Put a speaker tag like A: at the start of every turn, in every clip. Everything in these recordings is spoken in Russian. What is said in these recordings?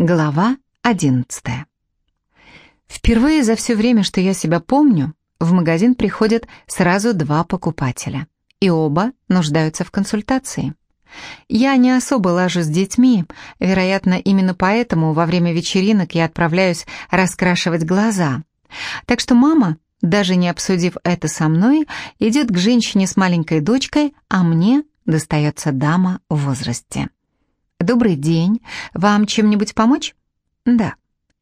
A: Глава 11. Впервые за все время, что я себя помню, в магазин приходят сразу два покупателя, и оба нуждаются в консультации. Я не особо лажу с детьми, вероятно, именно поэтому во время вечеринок я отправляюсь раскрашивать глаза. Так что мама, даже не обсудив это со мной, идет к женщине с маленькой дочкой, а мне достается дама в возрасте. «Добрый день. Вам чем-нибудь помочь?» «Да.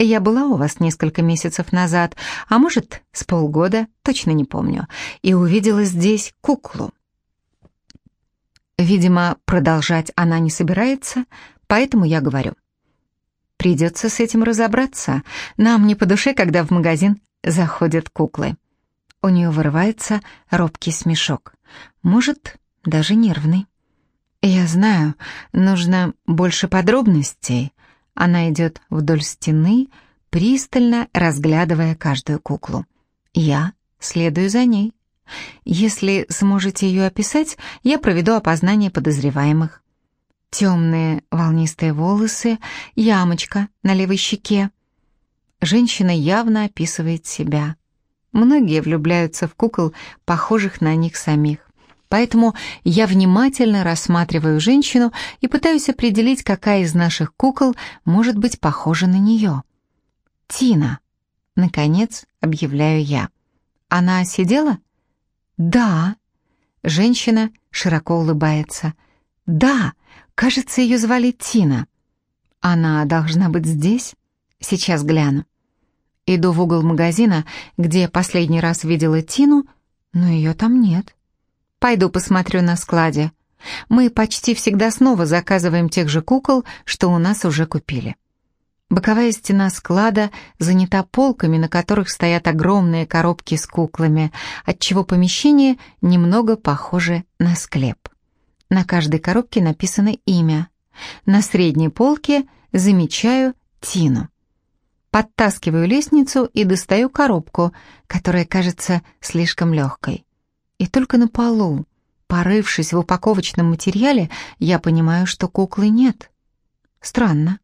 A: Я была у вас несколько месяцев назад, а может, с полгода, точно не помню, и увидела здесь куклу». Видимо, продолжать она не собирается, поэтому я говорю. Придется с этим разобраться. Нам не по душе, когда в магазин заходят куклы. У нее вырывается робкий смешок. Может, даже нервный. «Я знаю, нужно больше подробностей». Она идет вдоль стены, пристально разглядывая каждую куклу. Я следую за ней. Если сможете ее описать, я проведу опознание подозреваемых. Темные волнистые волосы, ямочка на левой щеке. Женщина явно описывает себя. Многие влюбляются в кукол, похожих на них самих. Поэтому я внимательно рассматриваю женщину и пытаюсь определить, какая из наших кукол может быть похожа на нее. «Тина», — наконец объявляю я. «Она сидела?» «Да». Женщина широко улыбается. «Да, кажется, ее звали Тина. Она должна быть здесь? Сейчас гляну». Иду в угол магазина, где последний раз видела Тину, но ее там нет. Пойду посмотрю на складе. Мы почти всегда снова заказываем тех же кукол, что у нас уже купили. Боковая стена склада занята полками, на которых стоят огромные коробки с куклами, отчего помещение немного похоже на склеп. На каждой коробке написано имя. На средней полке замечаю Тину. Подтаскиваю лестницу и достаю коробку, которая кажется слишком легкой. И только на полу, порывшись в упаковочном материале, я понимаю, что куклы нет. Странно.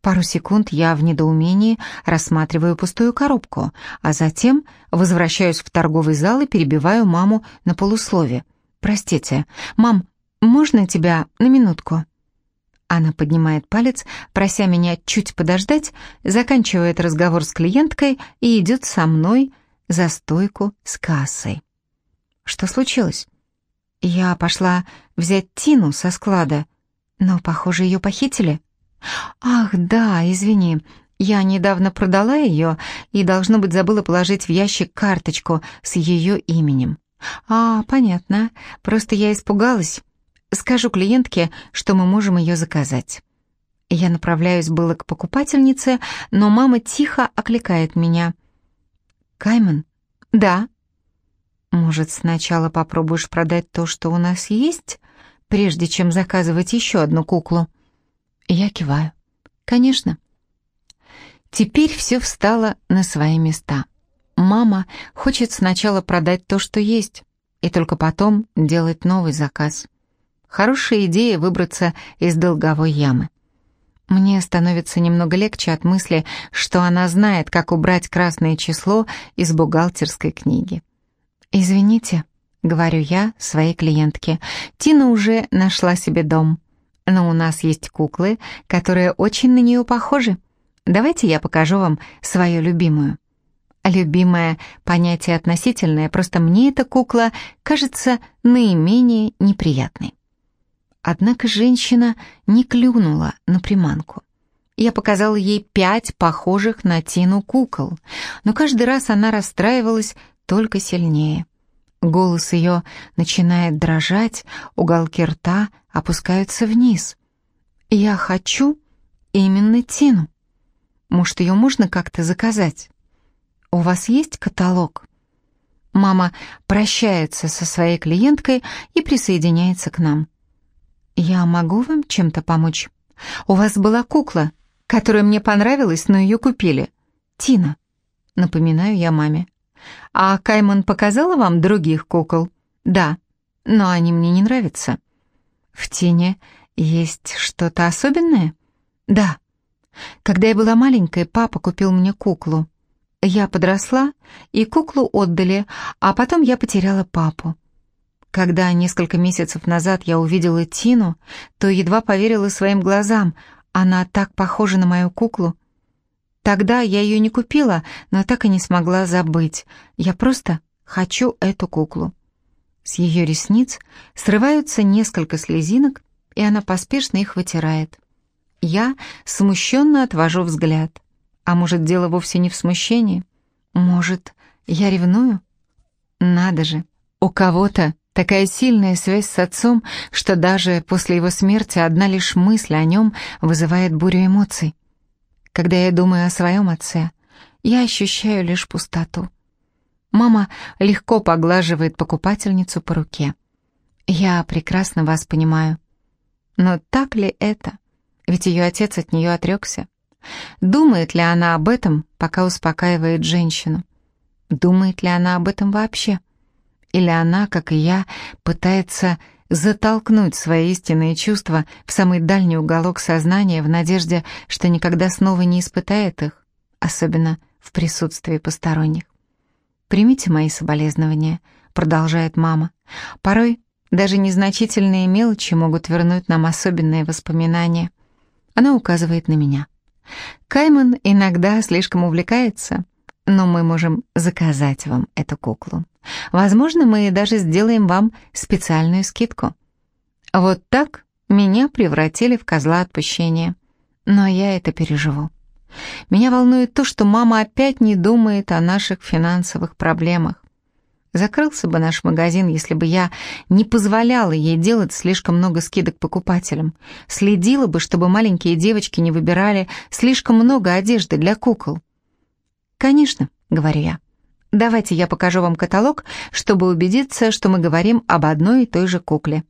A: Пару секунд я в недоумении рассматриваю пустую коробку, а затем возвращаюсь в торговый зал и перебиваю маму на полуслове. «Простите, мам, можно тебя на минутку?» Она поднимает палец, прося меня чуть подождать, заканчивает разговор с клиенткой и идет со мной за стойку с кассой. Что случилось? Я пошла взять Тину со склада, но, похоже, ее похитили. Ах, да, извини, я недавно продала ее и, должно быть, забыла положить в ящик карточку с ее именем. А, понятно, просто я испугалась. Скажу клиентке, что мы можем ее заказать. Я направляюсь было к покупательнице, но мама тихо окликает меня. «Кайман?» «Да», может, сначала попробуешь продать то, что у нас есть, прежде чем заказывать еще одну куклу? Я киваю. Конечно. Теперь все встало на свои места. Мама хочет сначала продать то, что есть, и только потом делать новый заказ. Хорошая идея выбраться из долговой ямы. Мне становится немного легче от мысли, что она знает, как убрать красное число из бухгалтерской книги. «Извините», — говорю я своей клиентке, «Тина уже нашла себе дом, но у нас есть куклы, которые очень на нее похожи. Давайте я покажу вам свою любимую». Любимое понятие относительное, просто мне эта кукла кажется наименее неприятной. Однако женщина не клюнула на приманку. Я показала ей пять похожих на Тину кукол, но каждый раз она расстраивалась только сильнее. Голос ее начинает дрожать, уголки рта опускаются вниз. «Я хочу именно Тину. Может, ее можно как-то заказать? У вас есть каталог?» Мама прощается со своей клиенткой и присоединяется к нам. «Я могу вам чем-то помочь? У вас была кукла, которая мне понравилась, но ее купили. Тина». Напоминаю я маме. «А Кайман показала вам других кукол?» «Да, но они мне не нравятся». «В тени есть что-то особенное?» «Да». Когда я была маленькой, папа купил мне куклу. Я подросла, и куклу отдали, а потом я потеряла папу. Когда несколько месяцев назад я увидела Тину, то едва поверила своим глазам. Она так похожа на мою куклу. Тогда я ее не купила, но так и не смогла забыть. Я просто хочу эту куклу. С ее ресниц срываются несколько слезинок, и она поспешно их вытирает. Я смущенно отвожу взгляд. А может, дело вовсе не в смущении? Может, я ревную? Надо же, у кого-то такая сильная связь с отцом, что даже после его смерти одна лишь мысль о нем вызывает бурю эмоций. Когда я думаю о своем отце, я ощущаю лишь пустоту. Мама легко поглаживает покупательницу по руке. Я прекрасно вас понимаю. Но так ли это? Ведь ее отец от нее отрекся. Думает ли она об этом, пока успокаивает женщину? Думает ли она об этом вообще? Или она, как и я, пытается затолкнуть свои истинные чувства в самый дальний уголок сознания в надежде, что никогда снова не испытает их, особенно в присутствии посторонних. «Примите мои соболезнования», — продолжает мама. «Порой даже незначительные мелочи могут вернуть нам особенные воспоминания». Она указывает на меня. Кайман иногда слишком увлекается, но мы можем заказать вам эту куклу. Возможно, мы даже сделаем вам специальную скидку. Вот так меня превратили в козла отпущения. Но я это переживу. Меня волнует то, что мама опять не думает о наших финансовых проблемах. Закрылся бы наш магазин, если бы я не позволяла ей делать слишком много скидок покупателям. Следила бы, чтобы маленькие девочки не выбирали слишком много одежды для кукол. «Конечно», — говорю я. «Давайте я покажу вам каталог, чтобы убедиться, что мы говорим об одной и той же кукле».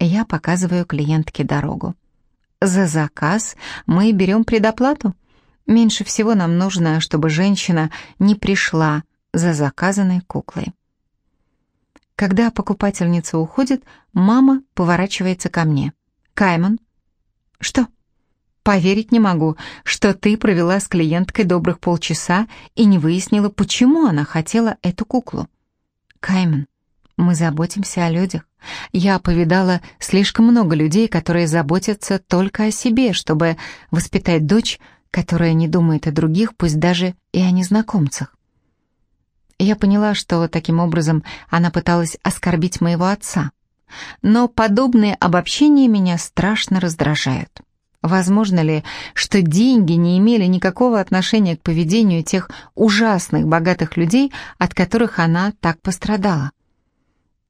A: Я показываю клиентке дорогу. «За заказ мы берем предоплату. Меньше всего нам нужно, чтобы женщина не пришла за заказанной куклой». Когда покупательница уходит, мама поворачивается ко мне. «Кайман?» «Что?» «Поверить не могу, что ты провела с клиенткой добрых полчаса и не выяснила, почему она хотела эту куклу». «Кайман, мы заботимся о людях. Я повидала слишком много людей, которые заботятся только о себе, чтобы воспитать дочь, которая не думает о других, пусть даже и о незнакомцах. Я поняла, что таким образом она пыталась оскорбить моего отца. Но подобные обобщения меня страшно раздражают. Возможно ли, что деньги не имели никакого отношения к поведению тех ужасных богатых людей, от которых она так пострадала?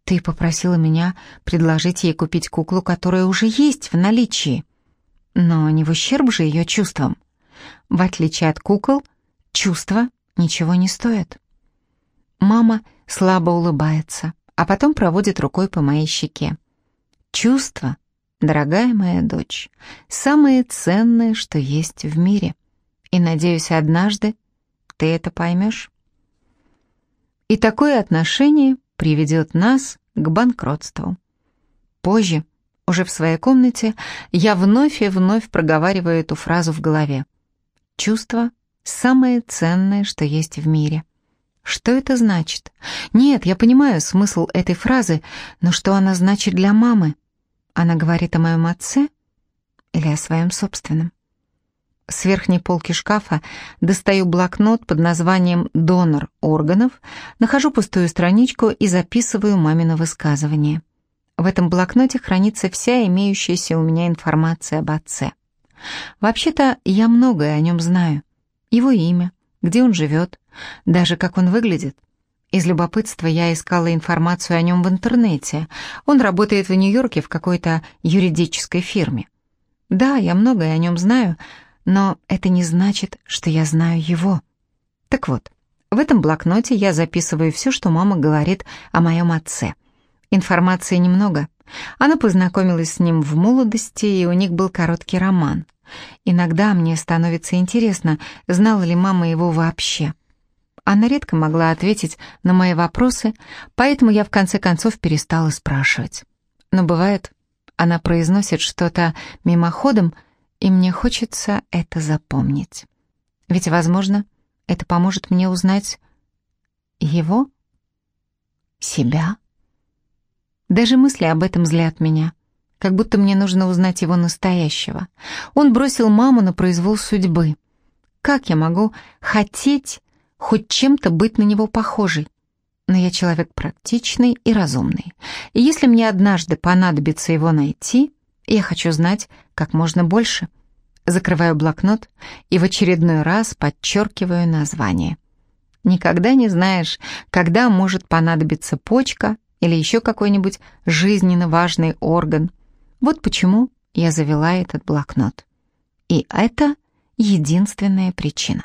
A: Ты попросила меня предложить ей купить куклу, которая уже есть в наличии. Но не в ущерб же ее чувствам. В отличие от кукол, чувства ничего не стоят. Мама слабо улыбается, а потом проводит рукой по моей щеке. Чувства, дорогая моя дочь, самое ценное, что есть в мире. И, надеюсь, однажды ты это поймешь. И такое отношение приведет нас к банкротству. Позже, уже в своей комнате, я вновь и вновь проговариваю эту фразу в голове. Чувство — самое ценное, что есть в мире. Что это значит? Нет, я понимаю смысл этой фразы, но что она значит для мамы? Она говорит о моем отце или о своем собственном? С верхней полки шкафа достаю блокнот под названием «Донор органов», нахожу пустую страничку и записываю мамино высказывание. В этом блокноте хранится вся имеющаяся у меня информация об отце. Вообще-то я многое о нем знаю. Его имя, где он живет, даже как он выглядит. Из любопытства я искала информацию о нем в интернете. Он работает в Нью-Йорке в какой-то юридической фирме. Да, я многое о нем знаю, но это не значит, что я знаю его. Так вот, в этом блокноте я записываю все, что мама говорит о моем отце. Информации немного. Она познакомилась с ним в молодости, и у них был короткий роман. Иногда мне становится интересно, знала ли мама его вообще. Она редко могла ответить на мои вопросы, поэтому я в конце концов перестала спрашивать. Но бывает, она произносит что-то мимоходом, И мне хочется это запомнить. Ведь, возможно, это поможет мне узнать его, себя. Даже мысли об этом злят меня, как будто мне нужно узнать его настоящего. Он бросил маму на произвол судьбы. Как я могу хотеть хоть чем-то быть на него похожей? Но я человек практичный и разумный. И если мне однажды понадобится его найти, я хочу знать как можно больше. Закрываю блокнот и в очередной раз подчеркиваю название. Никогда не знаешь, когда может понадобиться почка или еще какой-нибудь жизненно важный орган. Вот почему я завела этот блокнот. И это единственная причина.